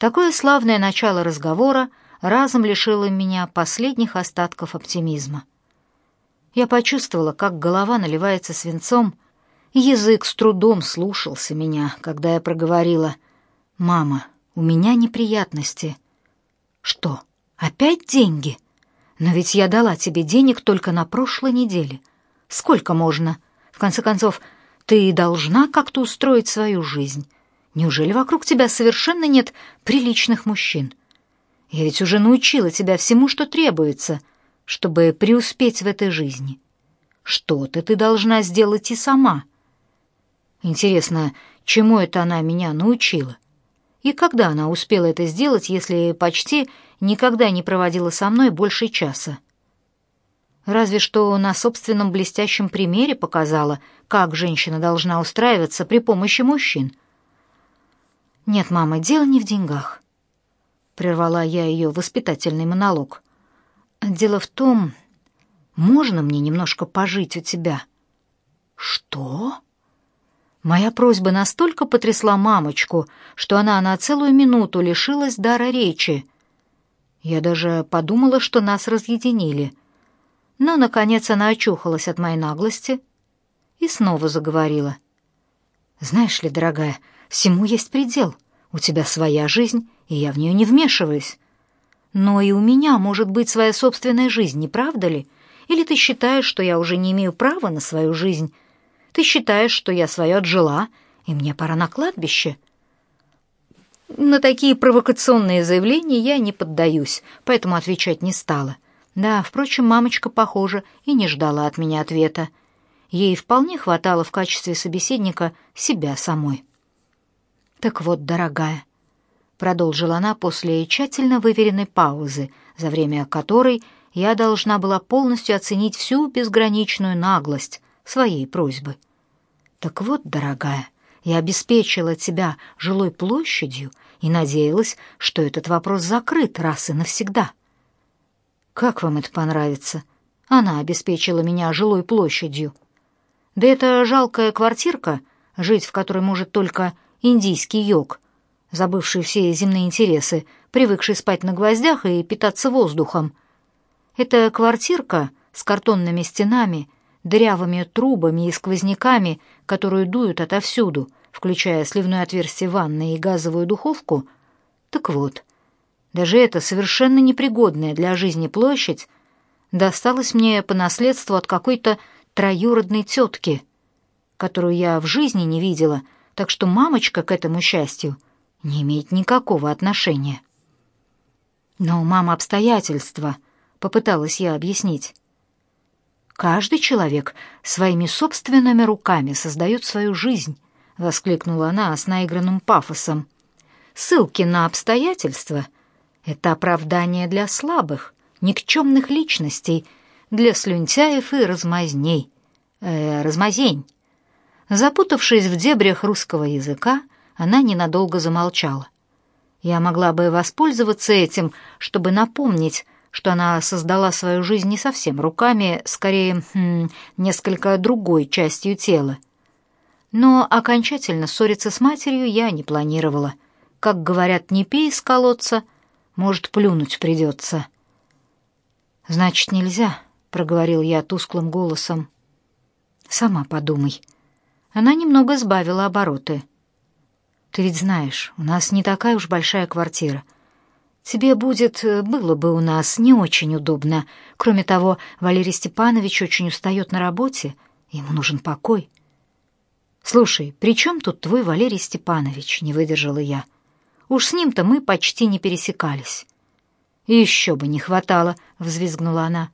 Такое славное начало разговора разом лишило меня последних остатков оптимизма. Я почувствовала, как голова наливается свинцом, язык с трудом слушался меня, когда я проговорила «Мама, у меня неприятности». «Что, опять деньги? Но ведь я дала тебе денег только на прошлой неделе. Сколько можно? В конце концов, ты должна как-то устроить свою жизнь. Неужели вокруг тебя совершенно нет приличных мужчин? Я ведь уже научила тебя всему, что требуется, чтобы преуспеть в этой жизни. Что-то ты должна сделать и сама. Интересно, чему это она меня научила? И когда она успела это сделать, если почти никогда не проводила со мной больше часа? Разве что на собственном блестящем примере показала, как женщина должна устраиваться при помощи мужчин — «Нет, мама, дело не в деньгах», — прервала я ее воспитательный монолог. «Дело в том, можно мне немножко пожить у тебя?» «Что?» Моя просьба настолько потрясла мамочку, что она на целую минуту лишилась дара речи. Я даже подумала, что нас разъединили. Но, наконец, она очухалась от моей наглости и снова заговорила. «Знаешь ли, дорогая, Всему есть предел. У тебя своя жизнь, и я в нее не вмешиваюсь. Но и у меня может быть своя собственная жизнь, не правда ли? Или ты считаешь, что я уже не имею права на свою жизнь? Ты считаешь, что я свое отжила, и мне пора на кладбище?» На такие провокационные заявления я не поддаюсь, поэтому отвечать не стала. Да, впрочем, мамочка, похоже, и не ждала от меня ответа. Ей вполне хватало в качестве собеседника себя самой. «Так вот, дорогая», — продолжила она после тщательно выверенной паузы, за время которой я должна была полностью оценить всю безграничную наглость своей просьбы. «Так вот, дорогая, я обеспечила тебя жилой площадью и надеялась, что этот вопрос закрыт раз и навсегда». «Как вам это понравится?» Она обеспечила меня жилой площадью. Да это жалкая квартирка, жить в которой может только индийский йог, забывший все земные интересы, привыкший спать на гвоздях и питаться воздухом. Это квартирка с картонными стенами, дырявыми трубами и сквозняками, которые дуют отовсюду, включая сливное отверстие ванны и газовую духовку. Так вот, даже эта совершенно непригодная для жизни площадь досталась мне по наследству от какой-то троюродной тетки, которую я в жизни не видела — так что мамочка к этому счастью не имеет никакого отношения. Но мама обстоятельства, попыталась я объяснить. Каждый человек своими собственными руками создает свою жизнь, воскликнула она с наигранным пафосом. Ссылки на обстоятельства — это оправдание для слабых, никчемных личностей, для слюнтяев и размазней. Э, размазень. Запутавшись в дебрях русского языка, она ненадолго замолчала. Я могла бы воспользоваться этим, чтобы напомнить, что она создала свою жизнь не совсем руками, скорее, хм, несколько другой частью тела. Но окончательно ссориться с матерью я не планировала. Как говорят, не пей из колодца, может, плюнуть придется. «Значит, нельзя», — проговорил я тусклым голосом. «Сама подумай». Она немного сбавила обороты. «Ты ведь знаешь, у нас не такая уж большая квартира. Тебе будет, э, было бы у нас не очень удобно. Кроме того, Валерий Степанович очень устает на работе, ему нужен покой». «Слушай, при чем тут твой Валерий Степанович?» — не выдержала я. «Уж с ним-то мы почти не пересекались». «Еще бы не хватало!» — взвизгнула она.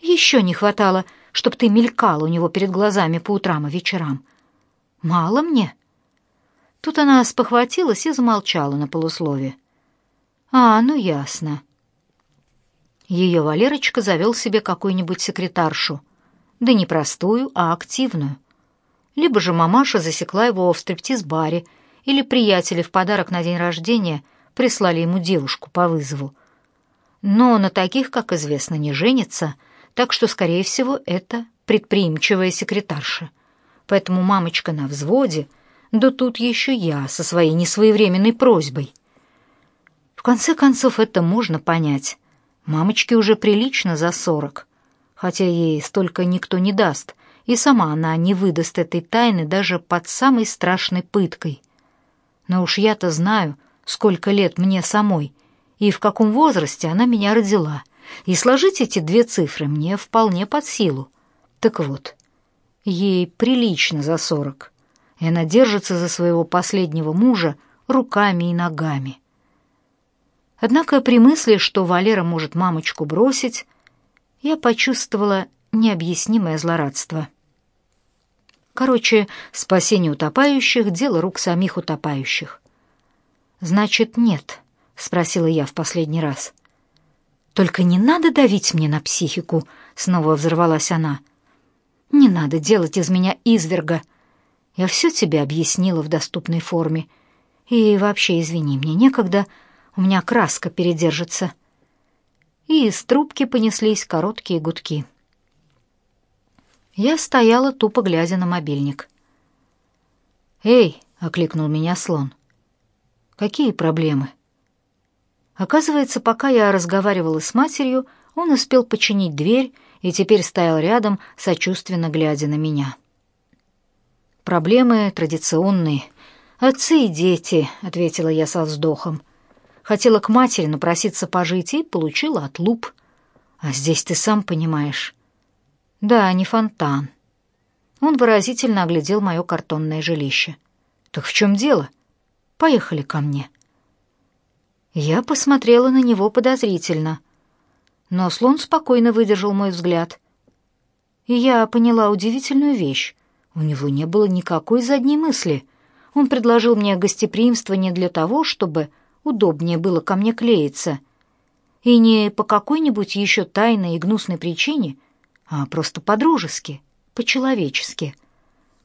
«Еще не хватало, чтоб ты мелькал у него перед глазами по утрам и вечерам. Мало мне?» Тут она спохватилась и замолчала на полуслове. «А, ну ясно». Ее Валерочка завел себе какую-нибудь секретаршу. Да не простую, а активную. Либо же мамаша засекла его в стриптиз-баре, или приятели в подарок на день рождения прислали ему девушку по вызову. Но на таких, как известно, не женится, так что, скорее всего, это предприимчивая секретарша — поэтому мамочка на взводе, да тут еще я со своей несвоевременной просьбой. В конце концов, это можно понять. Мамочке уже прилично за сорок, хотя ей столько никто не даст, и сама она не выдаст этой тайны даже под самой страшной пыткой. Но уж я-то знаю, сколько лет мне самой, и в каком возрасте она меня родила, и сложить эти две цифры мне вполне под силу. Так вот, ей прилично за сорок, и она держится за своего последнего мужа руками и ногами. Однако при мысли, что Валера может мамочку бросить, я почувствовала необъяснимое злорадство. Короче, спасение утопающих — дело рук самих утопающих. «Значит, нет», — спросила я в последний раз. «Только не надо давить мне на психику», — снова взорвалась она. «Не надо делать из меня изверга. Я все тебе объяснила в доступной форме. И вообще, извини, мне некогда, у меня краска передержится». И из трубки понеслись короткие гудки. Я стояла, тупо глядя на мобильник. «Эй!» — окликнул меня слон. «Какие проблемы?» Оказывается, пока я разговаривала с матерью, он успел починить дверь и теперь стоял рядом, сочувственно глядя на меня. «Проблемы традиционные. Отцы и дети», — ответила я со вздохом. Хотела к матери напроситься пожить и получила отлуп. А здесь ты сам понимаешь. Да, не фонтан. Он выразительно оглядел мое картонное жилище. Так в чем дело? Поехали ко мне. Я посмотрела на него подозрительно, но слон спокойно выдержал мой взгляд. И я поняла удивительную вещь. У него не было никакой задней мысли. Он предложил мне гостеприимство не для того, чтобы удобнее было ко мне клеиться, и не по какой-нибудь еще тайной и гнусной причине — а просто по-дружески, по-человечески.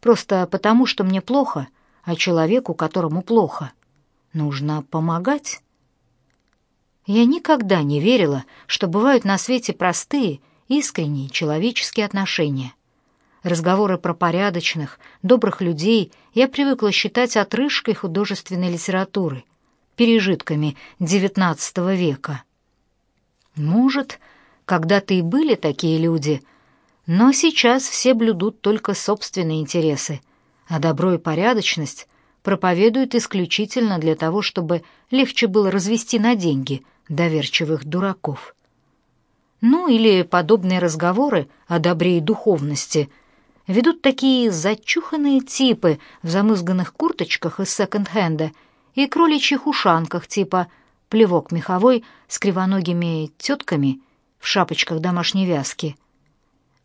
Просто потому, что мне плохо, а человеку, которому плохо, нужно помогать. Я никогда не верила, что бывают на свете простые, искренние человеческие отношения. Разговоры про порядочных, добрых людей я привыкла считать отрыжкой художественной литературы, пережитками XIX века. Может, когда-то и были такие люди — но сейчас все блюдут только собственные интересы, а добро и порядочность проповедуют исключительно для того, чтобы легче было развести на деньги доверчивых дураков. Ну или подобные разговоры о добре и духовности ведут такие зачуханные типы в замызганных курточках из секонд-хенда и кроличьих ушанках типа плевок меховой с кривоногими тетками в шапочках домашней вязки —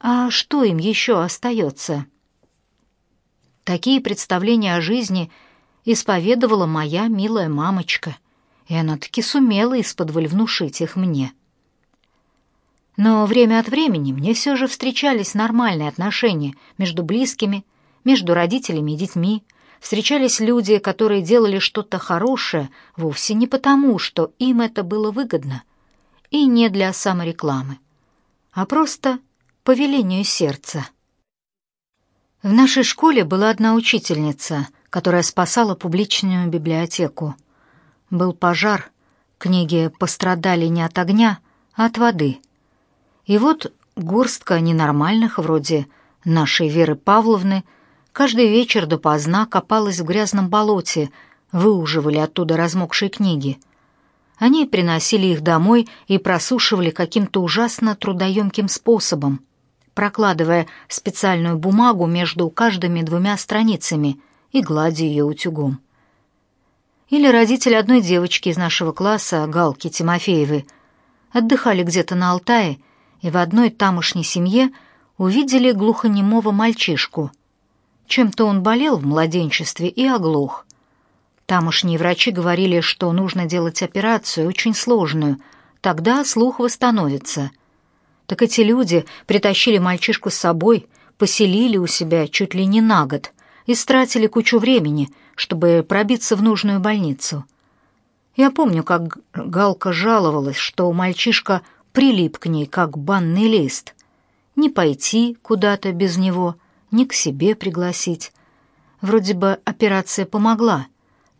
а что им еще остается? Такие представления о жизни исповедовала моя милая мамочка, и она таки сумела из-под внушить их мне. Но время от времени мне все же встречались нормальные отношения между близкими, между родителями и детьми, встречались люди, которые делали что-то хорошее вовсе не потому, что им это было выгодно, и не для саморекламы, а просто по велению сердца. В нашей школе была одна учительница, которая спасала публичную библиотеку. Был пожар, книги пострадали не от огня, а от воды. И вот горстка ненормальных, вроде нашей Веры Павловны, каждый вечер допоздна копалась в грязном болоте, выуживали оттуда размокшие книги. Они приносили их домой и просушивали каким-то ужасно трудоемким способом прокладывая специальную бумагу между каждыми двумя страницами и гладя ее утюгом. Или родители одной девочки из нашего класса, Галки Тимофеевой, отдыхали где-то на Алтае и в одной тамошней семье увидели глухонемого мальчишку. Чем-то он болел в младенчестве и оглох. Тамошние врачи говорили, что нужно делать операцию очень сложную, тогда слух восстановится — так эти люди притащили мальчишку с собой, поселили у себя чуть ли не на год и стратили кучу времени, чтобы пробиться в нужную больницу. Я помню, как Галка жаловалась, что мальчишка прилип к ней, как банный лист. Не пойти куда-то без него, ни к себе пригласить. Вроде бы операция помогла,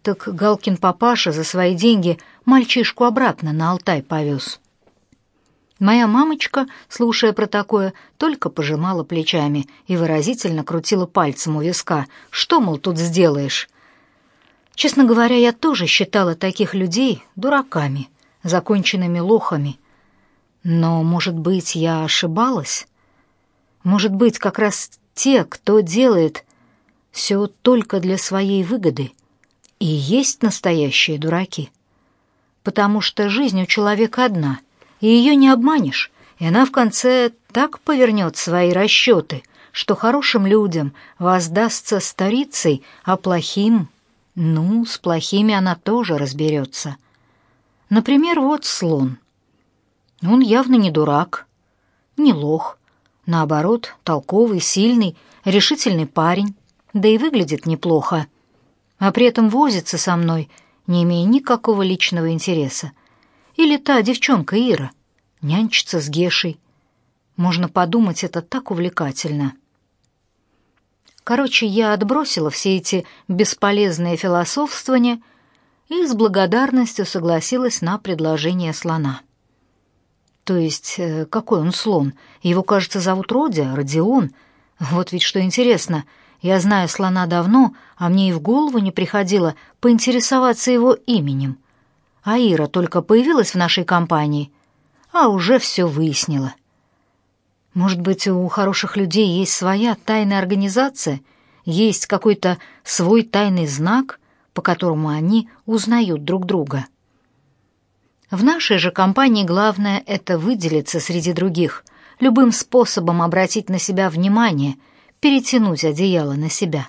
Так Галкин папаша за свои деньги мальчишку обратно на Алтай повез. Моя мамочка, слушая про такое, только пожимала плечами и выразительно крутила пальцем у виска. Что, мол, тут сделаешь? Честно говоря, я тоже считала таких людей дураками, законченными лохами. Но, может быть, я ошибалась? Может быть, как раз те, кто делает все только для своей выгоды, и есть настоящие дураки. Потому что жизнь у человека одна, и ее не обманешь, и она в конце так повернет свои расчеты, что хорошим людям воздастся старицей, а плохим, ну, с плохими она тоже разберется. Например, вот слон. Он явно не дурак, не лох, наоборот, толковый, сильный, решительный парень, да и выглядит неплохо, а при этом возится со мной, не имея никакого личного интереса. Или та девчонка Ира, нянчится с Гешей. Можно подумать, это так увлекательно. Короче, я отбросила все эти бесполезные философствования и с благодарностью согласилась на предложение слона. То есть, э, какой он слон? Его, кажется, зовут Родя, Родион. Вот ведь что интересно — я знаю слона давно, а мне и в голову не приходило поинтересоваться его именем. А Ира только появилась в нашей компании, а уже все выяснила. Может быть, у хороших людей есть своя тайная организация, есть какой-то свой тайный знак, по которому они узнают друг друга. В нашей же компании главное — это выделиться среди других, любым способом обратить на себя внимание — перетянуть одеяло на себя.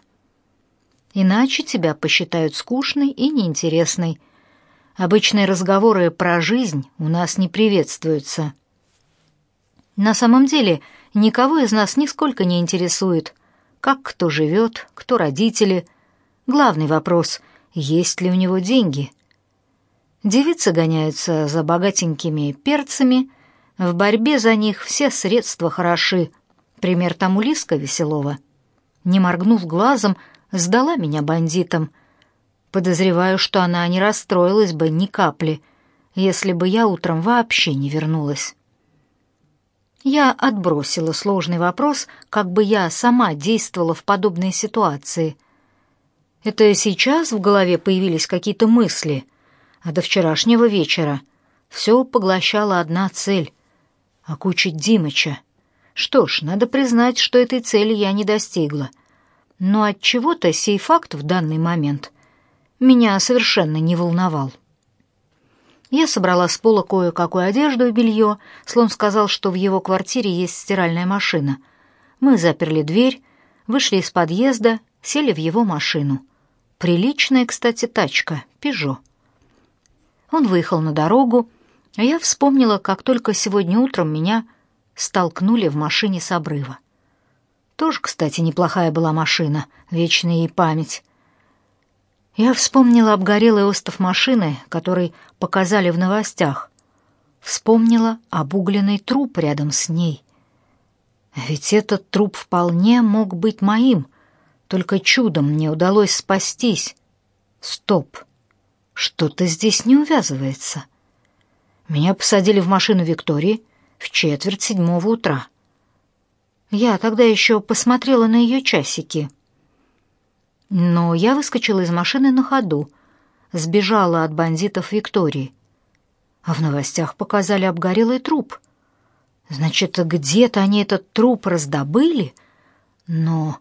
Иначе тебя посчитают скучной и неинтересной. Обычные разговоры про жизнь у нас не приветствуются. На самом деле, никого из нас нисколько не интересует, как кто живет, кто родители. Главный вопрос — есть ли у него деньги. Девицы гоняются за богатенькими перцами, в борьбе за них все средства хороши — Пример тому Лиска Веселова. Не моргнув глазом, сдала меня бандитам. Подозреваю, что она не расстроилась бы ни капли, если бы я утром вообще не вернулась. Я отбросила сложный вопрос, как бы я сама действовала в подобной ситуации. Это сейчас в голове появились какие-то мысли, а до вчерашнего вечера все поглощала одна цель — окучить Димыча. Что ж, надо признать, что этой цели я не достигла. Но от чего-то сей факт в данный момент меня совершенно не волновал. Я собрала с пола кое-какую одежду и белье. Слон сказал, что в его квартире есть стиральная машина. Мы заперли дверь, вышли из подъезда, сели в его машину. Приличная, кстати, тачка, «Пежо». Он выехал на дорогу, а я вспомнила, как только сегодня утром меня столкнули в машине с обрыва. Тоже, кстати, неплохая была машина, вечная ей память. Я вспомнила обгорелый остов машины, который показали в новостях. Вспомнила обугленный труп рядом с ней. Ведь этот труп вполне мог быть моим, только чудом мне удалось спастись. Стоп, что-то здесь не увязывается. Меня посадили в машину Виктории, в четверть седьмого утра. Я тогда еще посмотрела на ее часики. Но я выскочила из машины на ходу, сбежала от бандитов Виктории. А в новостях показали обгорелый труп. Значит, где-то они этот труп раздобыли? Но...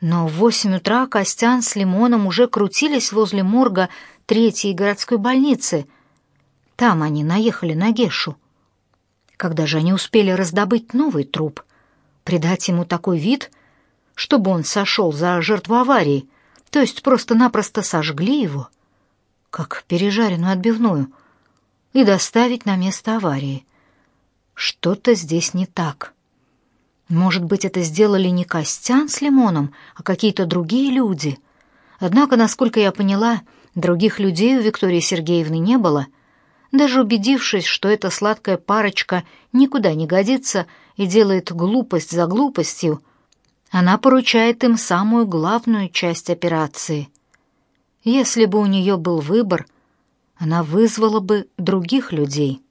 Но в восемь утра Костян с Лимоном уже крутились возле морга третьей городской больницы. Там они наехали на Гешу. Когда же они успели раздобыть новый труп, придать ему такой вид, чтобы он сошел за жертву аварии, то есть просто-напросто сожгли его, как пережаренную отбивную, и доставить на место аварии. Что-то здесь не так. Может быть, это сделали не Костян с Лимоном, а какие-то другие люди. Однако, насколько я поняла, других людей у Виктории Сергеевны не было — даже убедившись, что эта сладкая парочка никуда не годится и делает глупость за глупостью, она поручает им самую главную часть операции. Если бы у нее был выбор, она вызвала бы других людей.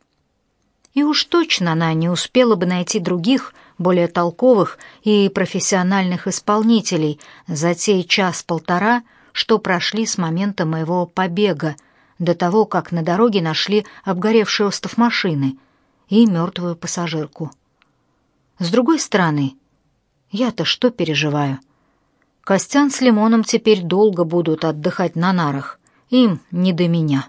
И уж точно она не успела бы найти других, более толковых и профессиональных исполнителей за те час-полтора, что прошли с момента моего побега, до того, как на дороге нашли обгоревший остов машины и мертвую пассажирку. С другой стороны, я-то что переживаю? Костян с Лимоном теперь долго будут отдыхать на нарах, им не до меня.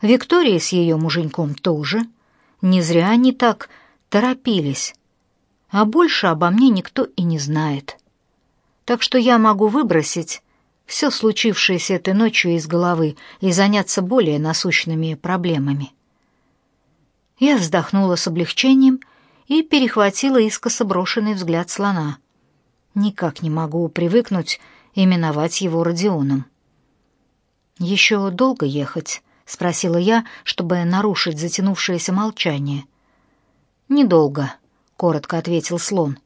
Виктория с ее муженьком тоже. Не зря они так торопились. А больше обо мне никто и не знает. Так что я могу выбросить все случившееся этой ночью из головы и заняться более насущными проблемами. Я вздохнула с облегчением и перехватила искоса брошенный взгляд слона. Никак не могу привыкнуть именовать его Родионом. «Еще долго ехать?» — спросила я, чтобы нарушить затянувшееся молчание. «Недолго», — коротко ответил слон.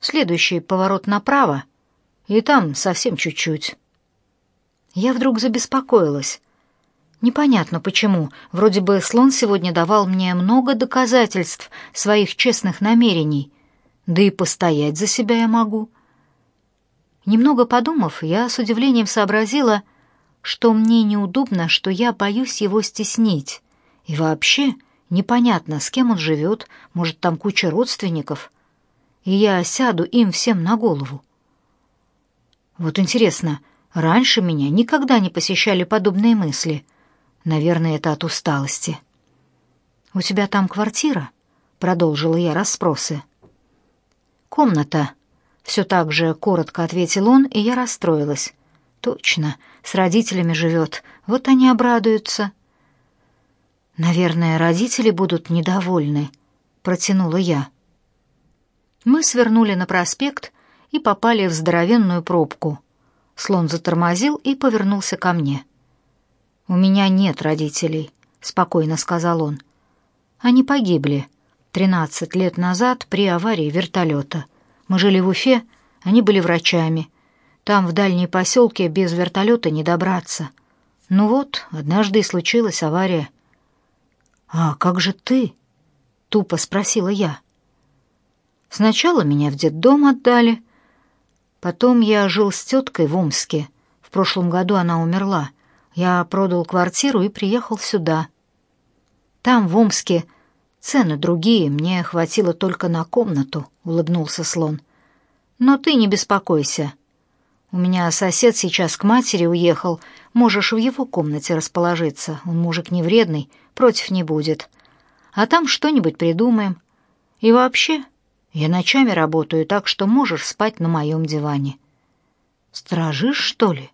«Следующий поворот направо, и там совсем чуть-чуть». Я вдруг забеспокоилась. Непонятно почему. Вроде бы слон сегодня давал мне много доказательств своих честных намерений. Да и постоять за себя я могу. Немного подумав, я с удивлением сообразила, что мне неудобно, что я боюсь его стеснить. И вообще непонятно, с кем он живет, может, там куча родственников. И я сяду им всем на голову. Вот интересно, раньше меня никогда не посещали подобные мысли — Наверное, это от усталости. «У тебя там квартира?» — продолжила я расспросы. «Комната», — все так же коротко ответил он, и я расстроилась. «Точно, с родителями живет, вот они обрадуются». «Наверное, родители будут недовольны», — протянула я. Мы свернули на проспект и попали в здоровенную пробку. Слон затормозил и повернулся ко мне. «У меня нет родителей», — спокойно сказал он. «Они погибли тринадцать лет назад при аварии вертолета. Мы жили в Уфе, они были врачами. Там, в дальней поселке, без вертолета не добраться. Ну вот, однажды и случилась авария». «А как же ты?» — тупо спросила я. «Сначала меня в детдом отдали. Потом я жил с теткой в Омске. В прошлом году она умерла. Я продал квартиру и приехал сюда. Там, в Омске, цены другие, мне хватило только на комнату, улыбнулся слон. Но ты не беспокойся. У меня сосед сейчас к матери уехал, можешь в его комнате расположиться. Он мужик не вредный, против не будет. А там что-нибудь придумаем. И вообще, я ночами работаю, так что можешь спать на моем диване. Стражишь, что ли?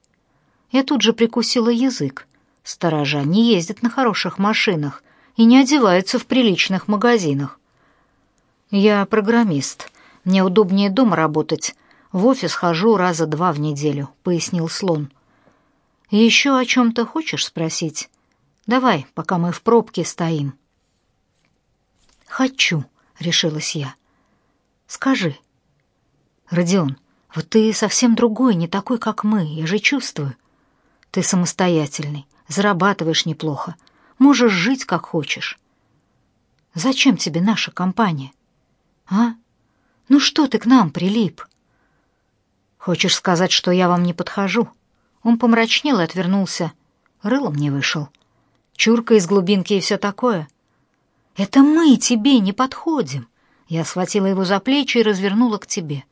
Я тут же прикусила язык. Сторожа не ездят на хороших машинах и не одеваются в приличных магазинах. Я программист. Мне удобнее дома работать. В офис хожу раза два в неделю, пояснил слон. Еще о чем-то хочешь спросить? Давай, пока мы в пробке стоим. Хочу, решилась я. Скажи. Родион, вот ты совсем другой, не такой, как мы, я же чувствую. Ты самостоятельный, зарабатываешь неплохо, можешь жить как хочешь. Зачем тебе наша компания? А? Ну что ты к нам прилип? Хочешь сказать, что я вам не подхожу? Он помрачнел и отвернулся. Рылом не вышел. Чурка из глубинки и все такое. Это мы тебе не подходим. Я схватила его за плечи и развернула к тебе.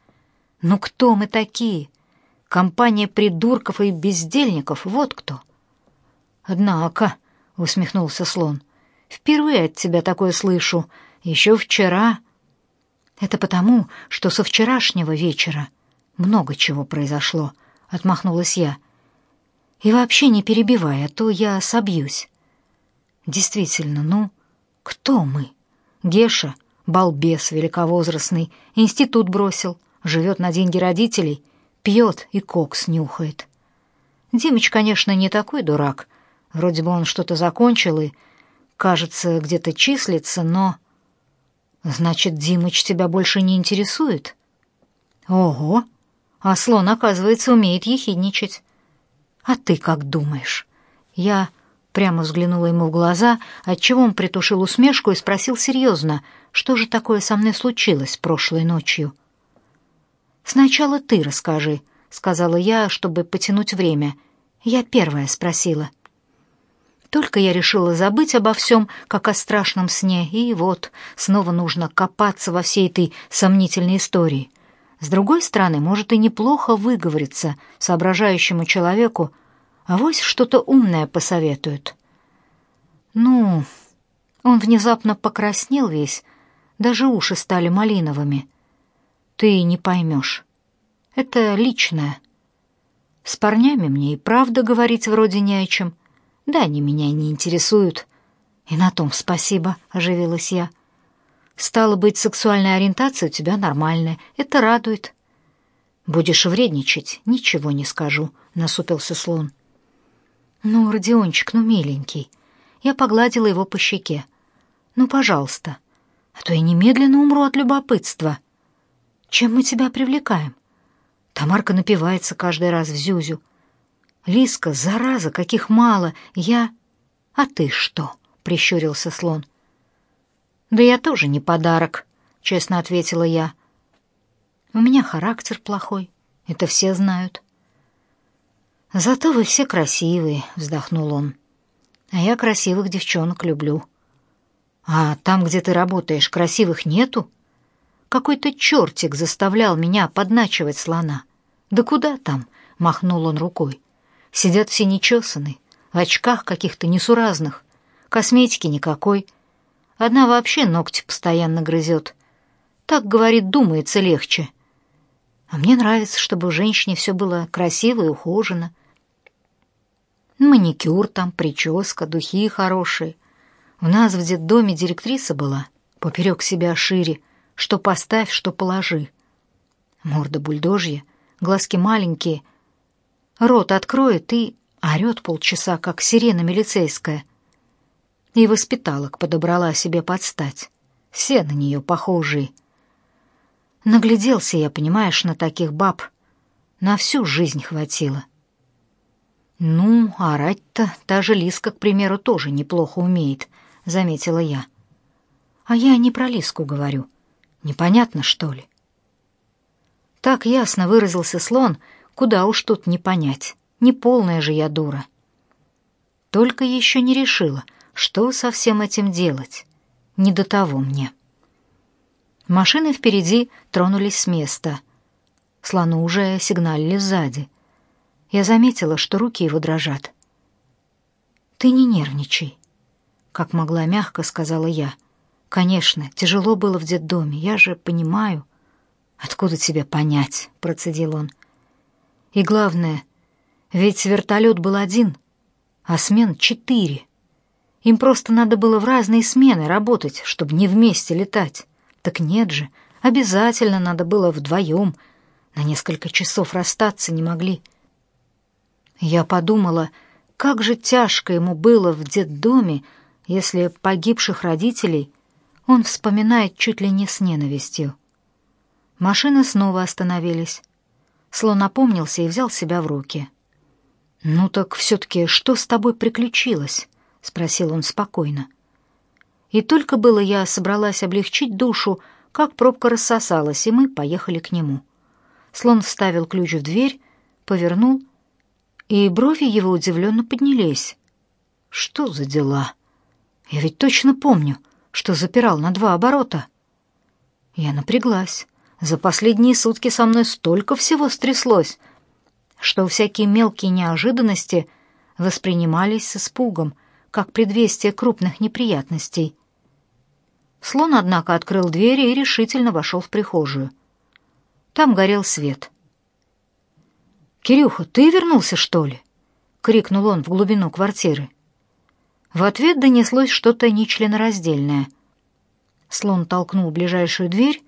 Ну кто мы такие? Компания придурков и бездельников, вот кто. Однако, усмехнулся слон. Впервые от тебя такое слышу. Еще вчера. Это потому, что со вчерашнего вечера много чего произошло, отмахнулась я. И вообще не перебивай, а то я собьюсь. Действительно, ну, кто мы? Геша, балбес великовозрастный, институт бросил, живет на деньги родителей — пьет и кокс нюхает. Димыч, конечно, не такой дурак. Вроде бы он что-то закончил и, кажется, где-то числится, но... Значит, Димыч тебя больше не интересует? Ого! А слон, оказывается, умеет ехидничать. А ты как думаешь? Я прямо взглянула ему в глаза, отчего он притушил усмешку и спросил серьезно, что же такое со мной случилось прошлой ночью. «Сначала ты расскажи», — сказала я, чтобы потянуть время. Я первая спросила. Только я решила забыть обо всем, как о страшном сне, и вот снова нужно копаться во всей этой сомнительной истории. С другой стороны, может и неплохо выговориться соображающему человеку, а вось что-то умное посоветуют. Ну, он внезапно покраснел весь, даже уши стали малиновыми. Ты не поймешь. Это личное. С парнями мне и правда говорить вроде не о чем. Да, они меня не интересуют. И на том спасибо, оживилась я. Стало быть, сексуальная ориентация у тебя нормальная. Это радует. Будешь вредничать, ничего не скажу, насупился слон. Ну, Родиончик, ну миленький. Я погладила его по щеке. Ну, пожалуйста. А то я немедленно умру от любопытства. Чем мы тебя привлекаем? Тамарка напивается каждый раз в Зюзю. Лиска, зараза, каких мало. Я... А ты что? прищурился слон. Да я тоже не подарок, честно ответила я. У меня характер плохой, это все знают. Зато вы все красивые, вздохнул он. А я красивых девчонок люблю. А там, где ты работаешь, красивых нету? Какой-то чертик заставлял меня подначивать слона. Да куда там? махнул он рукой. Сидят все нечесанные, в очках каких-то несуразных, косметики никакой. Одна вообще ногти постоянно грызет. Так, говорит, думается легче. А мне нравится, чтобы у женщине все было красиво и ухожено. Маникюр там, прическа, духи хорошие. У нас в детдоме директриса была, поперек себя шире, что поставь, что положи. Морда бульдожья, глазки маленькие — Рот откроет и орет полчаса, как сирена милицейская. И воспиталок подобрала себе подстать. Все на нее похожие. Нагляделся я, понимаешь, на таких баб. На всю жизнь хватило. Ну, орать-то та же Лиска, к примеру, тоже неплохо умеет, заметила я. А я не про Лиску говорю. Непонятно, что ли? Так ясно выразился слон, Куда уж тут не понять. Не полная же я дура. Только еще не решила, что со всем этим делать. Не до того мне. Машины впереди тронулись с места. Слону уже сигналили сзади. Я заметила, что руки его дрожат. «Ты не нервничай», — как могла мягко сказала я. «Конечно, тяжело было в детдоме, я же понимаю». «Откуда тебе понять?» — процедил он. И главное, ведь вертолет был один, а смен четыре. Им просто надо было в разные смены работать, чтобы не вместе летать. Так нет же, обязательно надо было вдвоем. На несколько часов расстаться не могли. Я подумала, как же тяжко ему было в детдоме, если погибших родителей он вспоминает чуть ли не с ненавистью. Машины снова остановились. Слон опомнился и взял себя в руки. «Ну так все-таки что с тобой приключилось?» — спросил он спокойно. И только было я собралась облегчить душу, как пробка рассосалась, и мы поехали к нему. Слон вставил ключ в дверь, повернул, и брови его удивленно поднялись. «Что за дела? Я ведь точно помню, что запирал на два оборота». Я напряглась. За последние сутки со мной столько всего стряслось, что всякие мелкие неожиданности воспринимались с испугом, как предвестие крупных неприятностей. Слон, однако, открыл дверь и решительно вошел в прихожую. Там горел свет. «Кирюха, ты вернулся, что ли?» — крикнул он в глубину квартиры. В ответ донеслось что-то нечленораздельное. Слон толкнул ближайшую дверь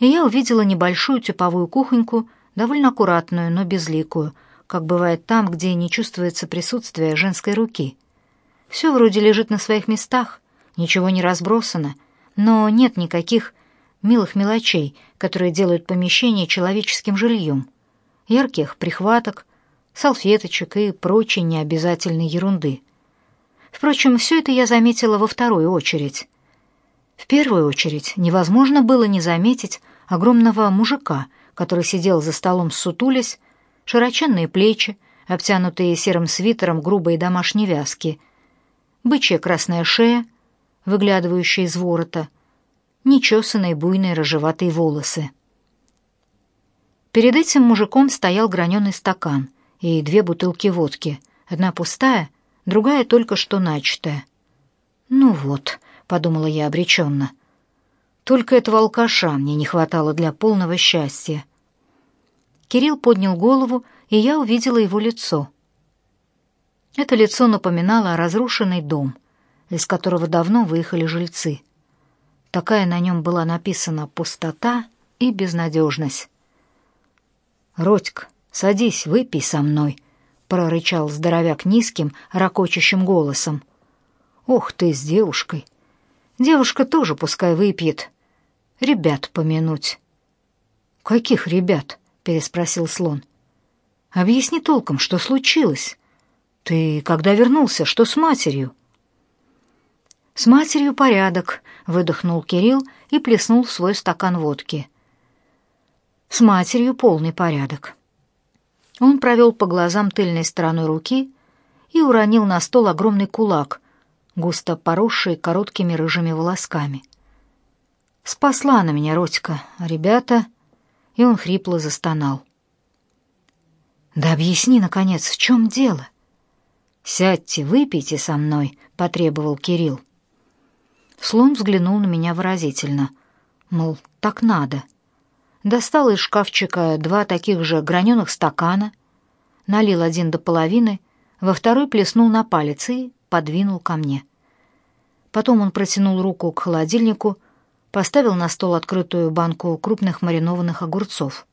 и я увидела небольшую типовую кухоньку, довольно аккуратную, но безликую, как бывает там, где не чувствуется присутствие женской руки. Все вроде лежит на своих местах, ничего не разбросано, но нет никаких милых мелочей, которые делают помещение человеческим жильем. Ярких прихваток, салфеточек и прочей необязательной ерунды. Впрочем, все это я заметила во вторую очередь. В первую очередь невозможно было не заметить огромного мужика, который сидел за столом сутулясь, широченные плечи, обтянутые серым свитером грубой домашней вязки, бычья красная шея, выглядывающая из ворота, нечесанные буйные рыжеватые волосы. Перед этим мужиком стоял граненый стакан и две бутылки водки, одна пустая, другая только что начатая. «Ну вот», — подумала я обреченно, — «только этого алкаша мне не хватало для полного счастья». Кирилл поднял голову, и я увидела его лицо. Это лицо напоминало разрушенный дом, из которого давно выехали жильцы. Такая на нем была написана пустота и безнадежность. «Родька, садись, выпей со мной», — прорычал здоровяк низким, ракочущим голосом. «Ох ты, с девушкой! Девушка тоже пускай выпьет. Ребят помянуть». «Каких ребят?» — переспросил слон. «Объясни толком, что случилось. Ты когда вернулся, что с матерью?» «С матерью порядок», — выдохнул Кирилл и плеснул в свой стакан водки. «С матерью полный порядок». Он провел по глазам тыльной стороной руки и уронил на стол огромный кулак, густо поросший короткими рыжими волосками. «Спасла на меня Родька, ребята...» И он хрипло застонал. «Да объясни, наконец, в чем дело?» «Сядьте, выпейте со мной», — потребовал Кирилл. Слон взглянул на меня выразительно, мол, так надо. Достал из шкафчика два таких же граненых стакана, налил один до половины, во второй плеснул на палец и подвинул ко мне. Потом он протянул руку к холодильнику, поставил на стол открытую банку крупных маринованных огурцов.